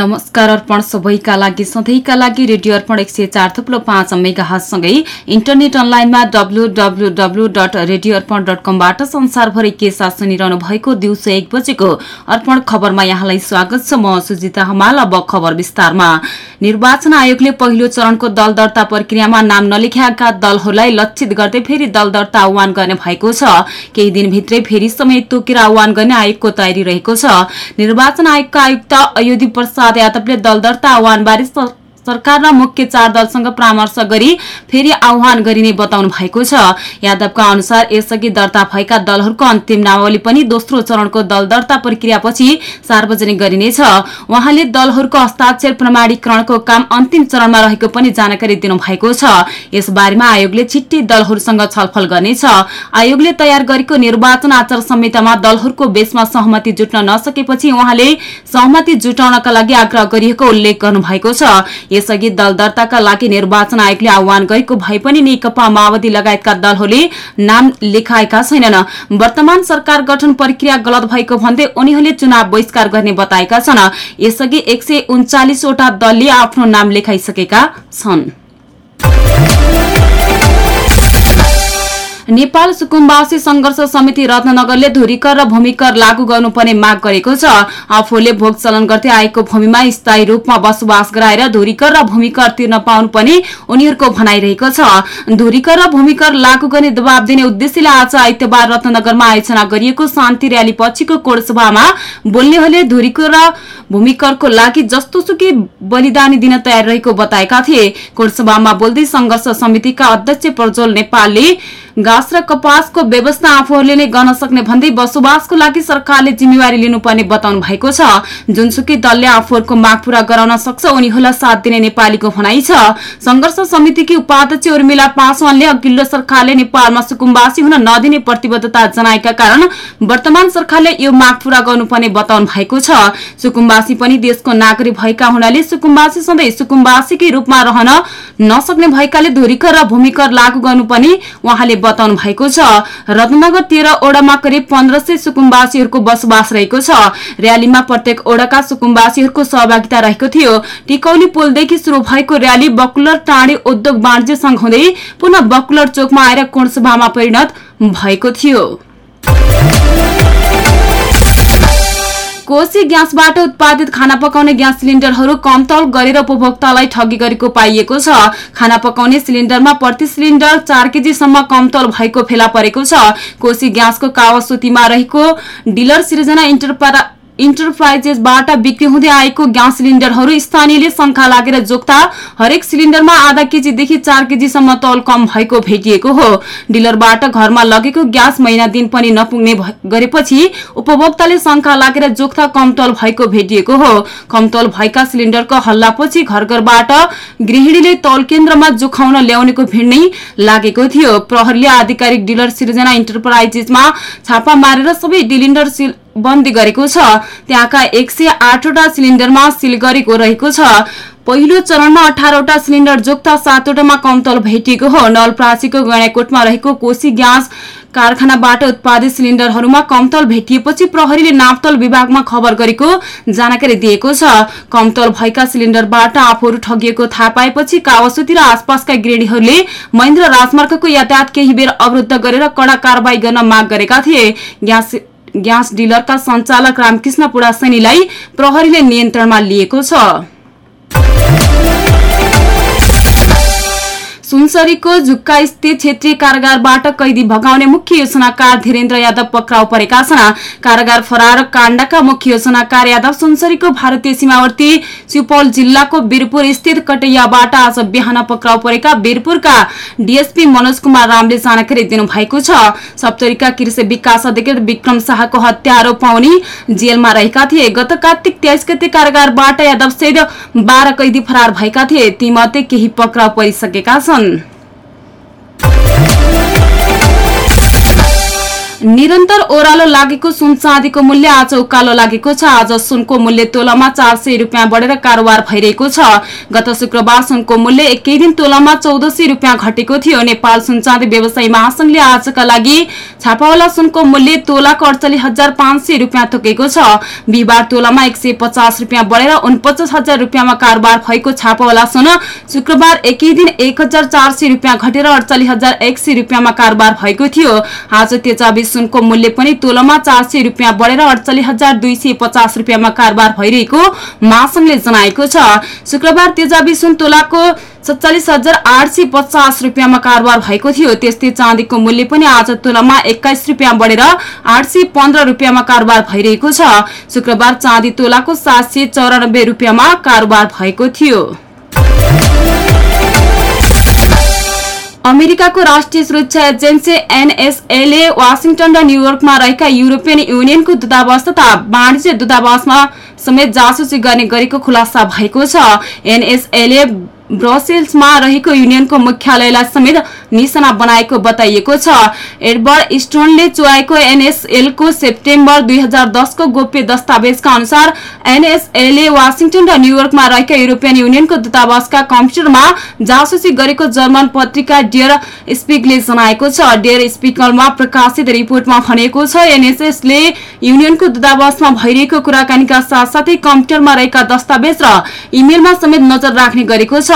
नमस्कार अर्पण सबैका लागि सधैँका लागि रेडियो अर्पण एक सय चार थुप्रो पाँच मेगासँगै इन्टरनेट अनलाइनमा W W W dot radio Arpan dot कमबाट संसारभरि के साथ सुनिरहनु भएको दिउँसो एक बजेको अर्पण खबरमा यहाँलाई स्वागत छ। म सुजिता हमाल अब खबर विस्तारमा। निर्वाचन आयोगले पहिलो चरणको दल दर्ता प्रक्रियामा नाम नलेख्याएका दलहरूलाई लक्षित गर्दै फेरि दल दर्ता आह्वान गर्ने भएको छ। केही दिनभित्रै फेरि समय तोकेर आह्वान गर्ने आयोगको तयारी रहेको छ। निर्वाचन आयोगका आयुक्त अयोधी प्रसाद प्रसाद यादवले दल दर्ता आह्वानबारे सरकार र मुख्य चार दलसँग परामर्श गरी फेरि आह्वान गरिने बताउनु भएको छ। यादवका अनुसार यसअघि दर्ता भएका दलहरूको अन्तिम नावली पनि दोस्रो चरणको दल दर्ता प्रक्रियापछि सार्वजनिक गरिनेछ। उहाँले दलहरूको हस्ताक्षर प्रमाणीकरणको काम अन्तिम चरणमा रहेको पनि जानकारी दिनुभएको छ। यसबारेमा आयोगले छिट्टै दलहरूसँग छलफल गर्नेछ। आयोगले तयार गरेको निर्वाचन आचार संहितामा दलहरूको बेसमा सहमति जुट्न नसकेपछि उहाँले सहमति जुटाउनका लागि आग्रह गरिएको उल्लेख गर्नुभएको छ। यसअघि दल दर्ताका लागि निर्वाचन आयोगले आह्वान गरेको भए पनि नेकपा माओवादी लगायतका दलहरूले नाम लेखाएका छैनन्। वर्तमान सरकार गठन प्रक्रिया गलत भएको भन्दै उनीहरूले चुनाव बहिष्कार गर्ने बताएका छन्। यसअघि एक सय दलले आफ्नो नाम लेखाइसकेका छन्। नेपाल सुकुम्बासी संघर्ष समिति रत्नगरले धुरीकर र भूमिकर लागू गर्नुपर्ने माग गरेको छ। आफूले भोग चलन गर्दै आएको भूमिमा स्थायी रूपमा बसोबास गराएर धुरीकर र भूमिकर तिर्न पाउनु पनि उनीहरूको भनाइरहेको छ। धुरीकर र भूमिकर लागू गर्ने दबाव दिने उद्देश्यले आज आइतबार रत्नगरमा आयोजना गरिएको शान्ति र्याली पछिको कोडसभामा बोल्नेहरूले धुरीकर र भूमिकरको लागि जस्तो सुकै बलिदानी दिन तयार रहेको बताएका थिए। कोडसभामा बोल्दै संघर्ष समितिका अध्यक्ष प्रज्वल नेपालले घाँस र कपासको व्यवस्था आफूहरूले नै गर्न सक्ने भन्दै बसोबासको लागि सरकारले जिम्मेवारी लिनुपर्ने बताउनु भएको छ। जुनसुकै दलले आफूहरूको माग पूरा गराउन सक्छ उनीहरूलाई साथ दिने नेपालीको भनाइ छ। संघर्ष समितिकी उपाध्यक्ष उर्मिला पासवानले अघिल्लो सरकारले नेपालमा सुकुम्बासी हुन नदिने प्रतिबद्धता जनाएका कारण वर्तमान सरकारले यो माग पूरा गर्नुपर्ने बताउनु भएको छ। सुकुम्बासी पनि देशको नागरिक भएका हुनाले सुकुम्बासी सधैँ सुकुम्बासीकै रूपमा रहन नसक्ने भएकाले धुरीकर र भूमिकर लागू गर्नुपर्ने उहाँले बताउनु भएको छ। रत्नगर तेह्र ओडामा करिब पन्ध्र सय सुकुम्बासीहरूको बसोबास रहेको छ। र्यालीमा प्रत्येक ओडाका सुकुम्बासीहरूको सहभागिता रहेको थियो। टिकौली पुलदेखि शुरू भएको र्याली बकुलर टाँडी उद्योग वाणिज्य संघ हुँदै पुनः बकुलर चोकमा आएर कोणसभामा परिणत भएको थियो। कोशी ग्यासबाट उत्पादित खाना पकाउने ग्यास सिलिन्डरहरू कमतौल गरेर उपभोक्तालाई ठगी गरेको पाइएको छ। खाना पकाउने सिलिन्डरमा प्रति सिलिन्डर चार केजीसम्म कमतौल भएको फेला परेको छ। कोशी ग्यासको कावासुतीमा रहेको डिलर सिर्जना इन्टरप्रा इन्टरप्राइजेसबाट बिक्री हुँदै आएको ग्यास सिलिन्डरहरू स्थानीयले शंका लागेर जोक्ता हरेक सिलिन्डरमा आधा केजीदेखि चार केजीसम्म तौल कम भएको भेटिएको हो। डिलरबाट घरमा लगेको ग्यास महिना दिन पनि नपुग्ने गरेपछि उपभोक्ताले शंका लागेर जोख्ता कम तौल भएको भेटिएको हो। कम तौल भएका सिलिन्डरको हल्लापछि घर घरबाट गृहिणीले तौल केन्द्रमा जोखाउन ल्याउनेको भिड नै लागेको थियो। प्रहरीले आधिकारिक डिलर सिर्जना इन्टरप्राइजेसमा छापा मारेर सबै डिलिन्डर बन्दी गरेको छ। त्यहाँका एक सय आठवटा सिलिन्डरमा सिल गरेको रहेको छ। पहिलो चरणमा अठारवटा सिलिन्डर जोक्ता सातवटामा कमतल भेटिएको हो। नलप्रासीको गैँडाकोटमा रहेको कोशी ग्यास कारखानाबाट उत्पादित सिलिन्डरहरूमा कमतल भेटिएपछि प्रहरीले नापतल विभागमा खबर गरेको जानकारी दिएको छ। कमतल भएका सिलिन्डरबाट आफूहरू ठगिएको थाहा पाएपछि कावासुती र आसपासका गृहिणीहरूले महेन्द्र राजमार्गको यातायात केही बेर अवरुद्ध गरेर कड़ा कारवाही गर्न माग गरेका थिए। ग्यास डिलरका सञ्चालक रामकृष्ण पुडासैनीलाई प्रहरीले नियन्त्रणमा लिएको छ। सुनसरीको झुक्का स्थित क्षेत्रीय कारागारबाट कैदी भगाउने मुख्य योजनाकार धीरेन्द्र यादव पक्राउ परेका छन्। कारागार फरार काण्डका मुख्य योजनाकार यादव सुनसरीको भारतीय सीमावर्ती सुपौल जिल्लाको वीरपुर स्थित कटैयाबाट आज बिहान पक्राउ परेका वीरपुरका डीएसपी मनोज कुमार रामले जानकारी दिनुभएको छ। सप्तरीका कृषि विकास अधिकारी विक्रम शाहको हत्या आरोप पाउने जेलमा रहेका थिए। गत कार्तिक तेइस गते कारागारबाट यादव सहित बाह्र कैदी फरार भएका थिए। तीमध्ये केही पक्राउ परिसकेका छन्। One. निरन्तर ओह्रालो लागेको सुन चाँदीको मूल्य आज उकालो लागेको छ। आज सुनको मूल्य तोलामा चार सय रुपियाँ बढेर कारोबार भइरहेको छ। गत शुक्रबार सुनको मूल्य एकै दिन तोलामा चौध सय रुपियाँ घटेको थियो। नेपाल सुन चाँदी व्यवसायी महासंघले आजका लागि छापावाला सुनको मूल्य तोलाको अडचालिस हजार पाँच सय रुपियाँ तोकेको छ। बिहिबार तोलामा एक सय पचास रुपियाँ बढेर उनपचास हजार रुपियाँमा कारोबार भएको छापावाला सुन शुक्रबार एकै दिन एक हजार चार सय रुपियाँ घटेर अडचालिस हजार एक सय रुपियाँमा कारोबार भएको थियो। आज तेजाबी सुनको मूल्य पनि तोलामा चार सय रुपियाँ बढेर अडचालिस हजार दुई सय पचास रुपियाँमा कारोबार भइरहेको महासंघले जनाएको छ। शुक्रबार तेजाबी सुन तोलाको सत्तालिस हजार आठ सय पचास रुपियाँमा कारोबार भएको थियो। त्यस्तै चाँदीको मूल्य पनि आज तोलामा एक्काइस रुपियाँ बढेर आठ सय पन्ध्र रुपियाँमा कारोबार भइरहेको छ। शुक्रबार चाँदी तोलाको सात सय चौरानब्बे रुपियाँमा कारोबार भएको थियो। अमेरिकाको राष्ट्रिय सुरक्षा एजेन्सी एनएसएले वासिङटन र न्यूयोर्कमा रहेका युरोपियन युनियनको दूतावास तथा वाणिज्य दूतावासमा समेत जासुसी गर्ने गरेको खुलासा भएको छ। एनएसएले ब्रसेल्समा रहेको युनियनको मुख्यालयलाई समेत निशाना बनाएको बताइएको छ। एडवर्ड स्टोनले चुहाएको एनएसएलको सेप्टेम्बर दुई हजार दसको गोप्य दस्तावेजका अनुसार एनएसएलले वासिङटन र न्यूयोर्कमा रहेका युरोपियन युनियनको दूतावासका कम्प्युटरमा जासुसी गरेको जर्मन पत्रिका डियर स्पिकले जनाएको छ। डियर स्पिकरमा प्रकाशित रिपोर्टमा भनेको छ एनएसएसले युनियनको दूतावासमा भइरहेको कुराकानीका साथसाथै कम्प्युटरमा रहेका दस्तावेज र इमेलमा समेत नजर राख्ने गरेको छ।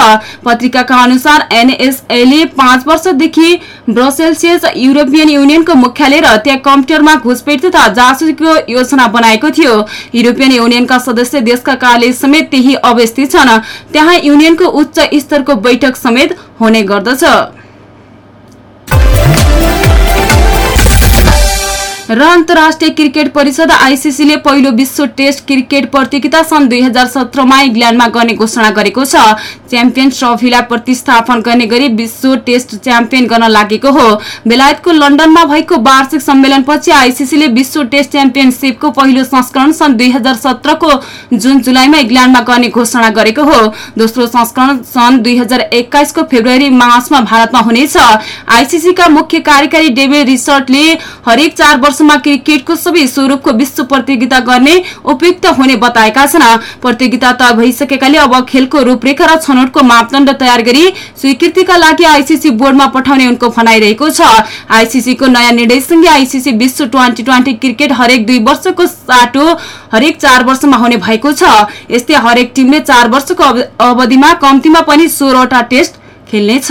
पत्रिकाका अनुसार एनएसएले पाँच वर्षदेखि ब्रसेल्सियस युरोपियन युनियनको मुख्यालय र त्यहाँ कम्प्युटरमा घुसपेट तथा जासुसीको योजना बनाएको थियो। युरोपियन युनियनका सदस्य देशका कार्यालय समेत त्यही अवस्थित छन्। त्यहाँ युनियनको उच्च स्तरको बैठक समेत हुने गर्दछ। र अन्तर्राष्ट्रिय क्रिकेट परिषद आइसिसीले पहिलो विश्व टेस्ट क्रिकेट प्रतियोगिता सन् दुई हजार सत्रमा इङ्ल्याण्डमा गर्ने घोषणा गरेको छ। च्याम्पियन ट्रफीलाई प्रतिस्थापन गर्ने गरी विश्व टेस्ट च्याम्पियन गर्न लागेको हो। बेलायतको लन्डनमा भएको वार्षिक सम्मेलनपछि आइसिसीले विश्व टेस्ट च्याम्पियनसिपको पहिलो संस्करण सन् दुई हजार सत्रको जुन जुलाईमा इङ्ल्याण्डमा गर्ने घोषणा गरेको हो। दोस्रो संस्करण सन् दुई हजार एक्काइसको फेब्रुअरी मार्चमा भारतमा हुनेछ। आइसिसीका मुख्य कार्यकारी डेभिड रिसर्टले हरेक चार वर्ष वर्षमा क्रिकेटको सबै स्वरूपको विश्व प्रतियोगिता गर्ने उपयुक्त हुने बताएका छन्। प्रतियोगिता तय भइसकेकाले अब खेलको रूपरेखा र छनौटको मापदण्ड तयार गरी स्वीकृतिका लागि आइसिसी बोर्डमा पठाउने उनको भनाइरहेको छ। आइसिसीको नयाँ निर्णयसँगै आइसिसी विश्व ट्वेन्टी ट्वेन्टी क्रिकेट हरेक दुई वर्षको साटो हरेक चार वर्षमा हुने भएको छ। यस्तै हरेक टिमले चार वर्षको अवधिमा कम्तीमा पनि सोह्रवटा टेस्ट खेल्नेछ।